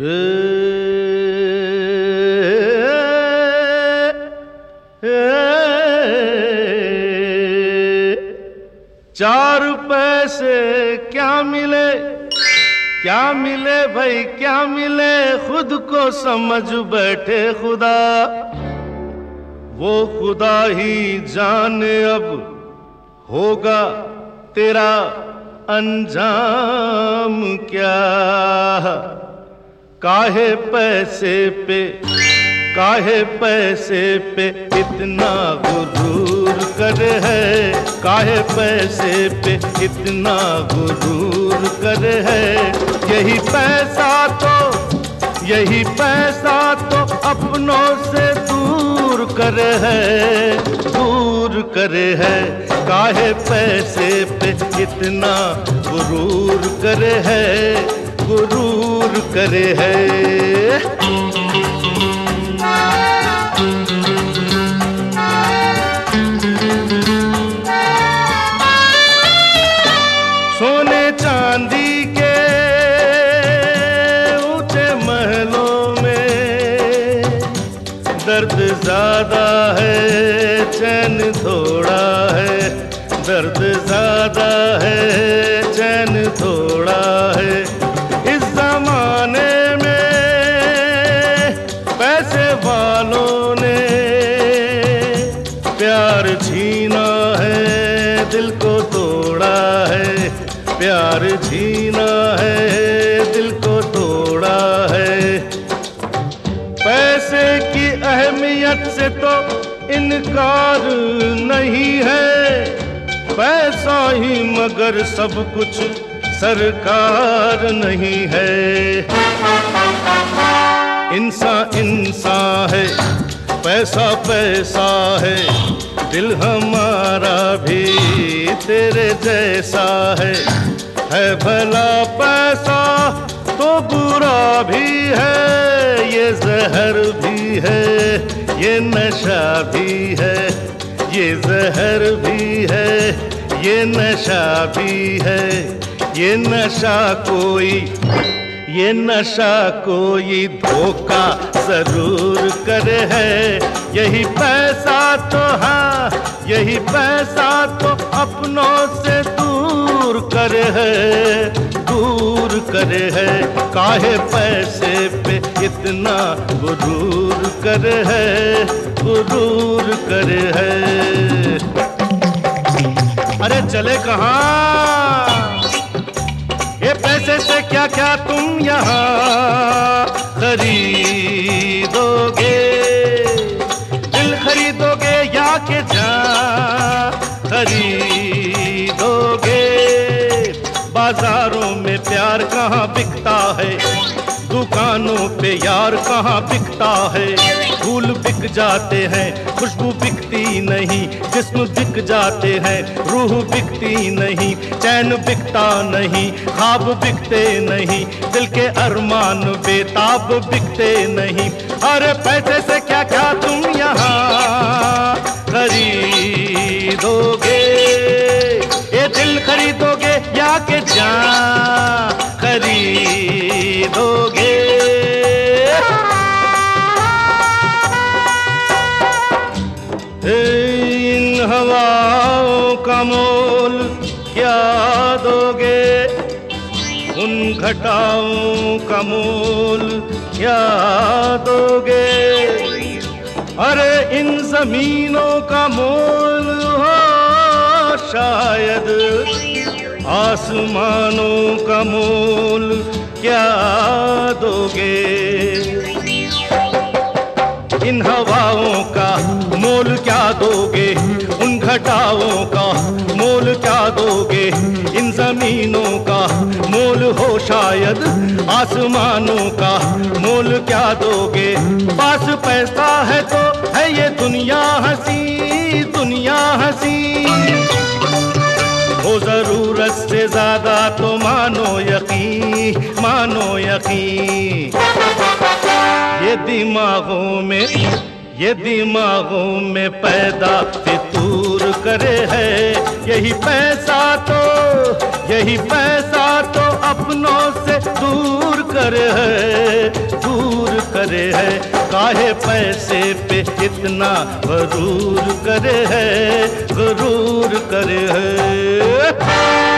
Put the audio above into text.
चार पैसे क्या मिले? क्या मिले भाई, क्या मिले? खुद को समझ बैठे खुदा। वो खुदा ही जाने अब होगा तेरा अंजाम क्या? काहे पैसे पे, काहे पैसे पे इतना गुरूर कर है? काहे पैसे पे इतना गुरूर कर है? यही पैसा तो यही पैसा तो अपनों से दूर कर है, दूर कर है। काहे पैसे पे इतना गुरूर कर है? गुरूर कर है। सोने चांदी के ऊँचे महलों में दर्द ज़्यादा है, चैन थोड़ा है। दर्द ज़्यादा है, चैन थोड़ा दिल को तोड़ा है, प्यार छीना है, दिल को तोड़ा है। पैसे की अहमियत से तो इनकार नहीं है, पैसा ही मगर सब कुछ सरकार नहीं है। इंसान इंसान है, पैसा पैसा है दिल हमारा भी तेरे जैसा है। है भला पैसा तो बुरा भी है, ये जहर भी है, ये नशा भी है, ये जहर भी है, ये नशा भी है, ये नशा कोई ये नशा कोई धोखा ज़रूर करे है। यही पैसा तो हाँ यही पैसा तो अपनों से दूर करे है। दूर करे है, काहे पैसे पे इतना गुरूर करे है, गुरूर करे है। अरे चले कहाँ? पैसे से क्या क्या तुम यहाँ खरीदोगे? दिल खरीदोगे या के जा खरीदोगे? बाजारों में प्यार कहाँ बिकता है? दुकानों पे यार कहाँ बिकता है? फूल बिक जाते हैं, खुशबू बिकती नहीं, जिस्म बिक जाते हैं, रूह बिकती नहीं, चैन बिकता नहीं, ख्वाब बिकते नहीं, दिल के अरमान बेताब बिकते नहीं। अरे पैसे से क्या क्या तुम यहाँ खरीदोगे? ये दिल खरीदोगे या के जा उन घटाओं का मोल क्या दोगे? अरे इन जमीनों का मोल हो शायद, आसमानों का मोल, क्या दोगे? इन हवाओं जमीनों का मोल हो शायद, आसमानों का मोल क्या दोगे? पास पैसा है तो है ये दुनिया हँसी दुनिया हँसी। हो ज़रूरत से ज़्यादा तो मानो यकीन मानो यकीन। ये दिमागों में, ये दिमागों में पैदा फितूर करे है। यही पैसा तो यही पैसा तो अपनों से दूर कर है। दूर करे है। काहे पैसे पे इतना गरूर करे है? गरूर करे है।